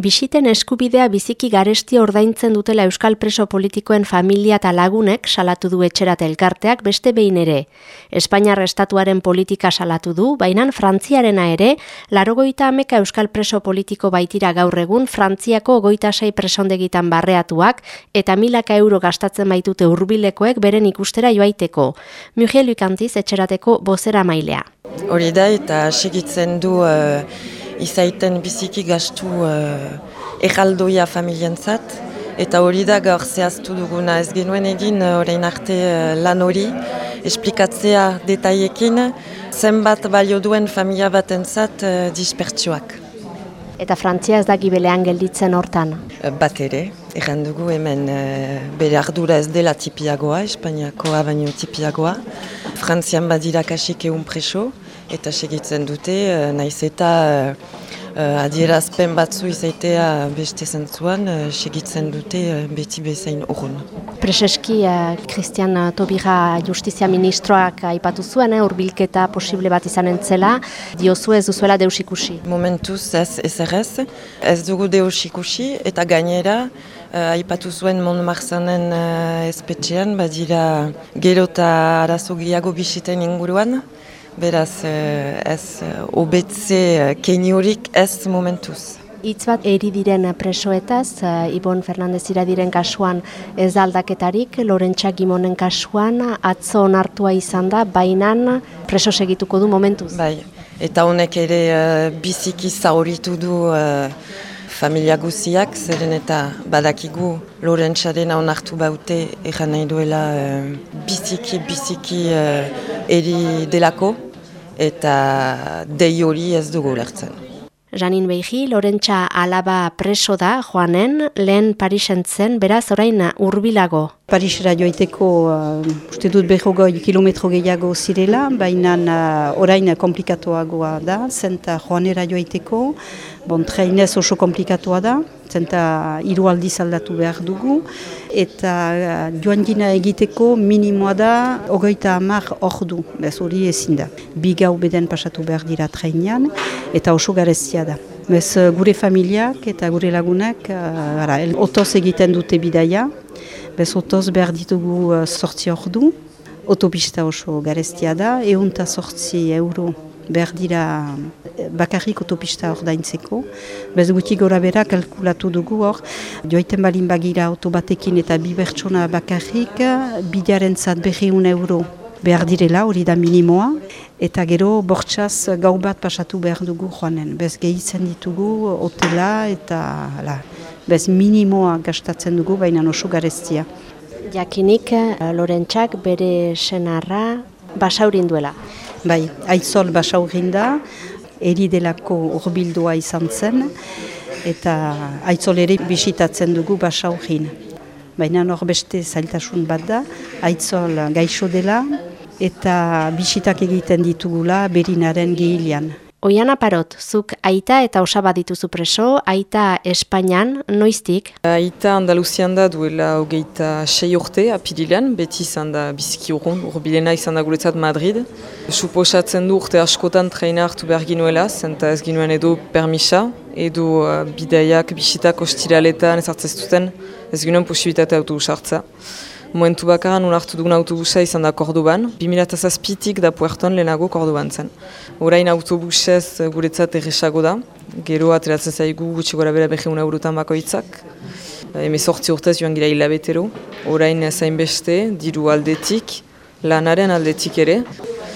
Bisiten eskubidea biziki garesti ordaintzen dutela Euskal preso politikoen familia eta lagunek salatu du etxerat elkarteak beste behin ere. Espainiar estatuaren politika salatu du, baina Frantziarena ere, larogoita ameka Euskal preso politiko baitira gaur egun Frantziako goita sei presondegitan barreatuak eta milaka euro gastatzen baitute hurbilekoek beren ikustera joaiteko. Miguel Lukantiz etxerateko bozera mailea. Hori da eta segitzen du uh, izaiten biziki gastu uh, erraldoia familientzat. Eta hori da gaur zehaztu duguna ez genuen egin uh, orain arte uh, lan hori, esplikatzea detaiekin zenbat balio duen familia batentzat dispertsuak. Eta Frantzia ez da gibelean gelditzen hortan? Bat ere, erran dugu hemen bere ardura ez dela tipiagoa, Espainiakoa baino tipiagoa. Frantzian badira kasik egun preso, eta segitzen dute, uh, naiz eta uh, adierazpen batzu izaitea beste zentzuan, segitzen dute beti bezain urrun. Prezeski, Christian Tobira Justizia Ministroak aipatu zuen, eh, urbilketa posible bat izan entzela, diozu ez duzuela deus ikusi? Momentuz ez ez errez, ez dugu deus ikusi, eta gainera, Uh, aipatu zuen Mon Marzanen uh, espetxean, badira gero eta arazo gehiago bisiten inguruan, beraz eh, ez eh, obetze eh, keniorik ez momentuz. Itz bat eri diren presoetaz, Ibon Fernandez diren kasuan ez aldaketarik, Lorentza Gimonen kasuan atzo onartua izan da, bainan preso segituko du momentuz. Bai, eta honek ere biziki zauritu du familia guziak, zeren eta badakigu Lorentzaren onartu baute egan nahi duela biziki, biziki eri delako eta dei hori ez dugu lertzen. Janin Beigi, Lorentza alaba preso da, joanen, lehen Parisen zen, beraz orain urbilago. Parisera joaiteko, uh, uste dut behogoi kilometro gehiago zirela, baina uh, orain komplikatuagoa da, zenta joanera joaiteko, bon, treinez oso komplikatoa da, zenta hiru aldiz aldatu behar dugu, eta uh, joan gina egiteko minimoa da, ogoita amar hor du, bez hori ezin da. Bi gau beden pasatu behar dira treinean, eta oso garezia da. Bez gure familiak eta gure lagunak, uh, ara, otoz egiten dute bidaia, bez otoz behar ditugu sortzi hor du, otopista oso gareztia da, egun eta sortzi euro behar dira eh, bakarrik otopista hor daintzeko. Bez guti gora bera kalkulatu dugu hor, joaiten balin bagira autobatekin eta bi bertsona bakarrik, bidearen zat behiun euro behar direla, hori da minimoa, eta gero bortxaz gau bat pasatu behar dugu joanen. Bez gehitzen ditugu hotela eta la, bez minimoa gastatzen dugu, baina oso gareztia. Jakinik, eh, Lorentzak bere senarra basaurin duela. Bai, aizol basaurin da, eridelako urbildua izan zen, eta aizol ere bisitatzen dugu basaurin. Baina hor beste zailtasun bat da, aizol gaixo dela, eta bisitak egiten ditugula berinaren gehilean. Oiana Parot, zuk aita eta osaba dituzu preso, aita Espainian, noiztik? Aita Andaluzian da duela hogeita sei urte apirilean, beti izan da biziki urrun, urbilena izan da guretzat Madrid. Suposatzen du urte askotan traina hartu behar ginuela, zenta ez ginuen edo permisa, edo uh, bidaiak, bisitak ostiraletan ezartzeztuten, ez ginuen posibilitate autobus hartza. Momentu bakaran unartu dugun autobusa izan da Kordoban. 2008-tik da Puerton lehenago Kordoban zen. Horain autobusez guretzat erresago da. Gero ateratzen zaigu gutxi gora bera behe una eurotan bakoitzak. Heme sortzi urtez joan gira hilabetero. Horain zain beste, diru aldetik, lanaren aldetik ere.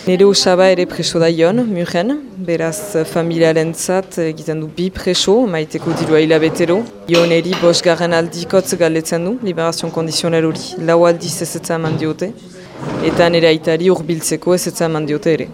Nire usaba ere preso da ion, mugen, beraz familiaren zat egiten du bi preso, maiteko dirua hilabetero. Ion eri bosgarren aldikotz galetzen du, liberazion kondizionel hori, lau aldiz ez etzan mandiote, eta nire aitari urbiltzeko ez etzan mandiote ere.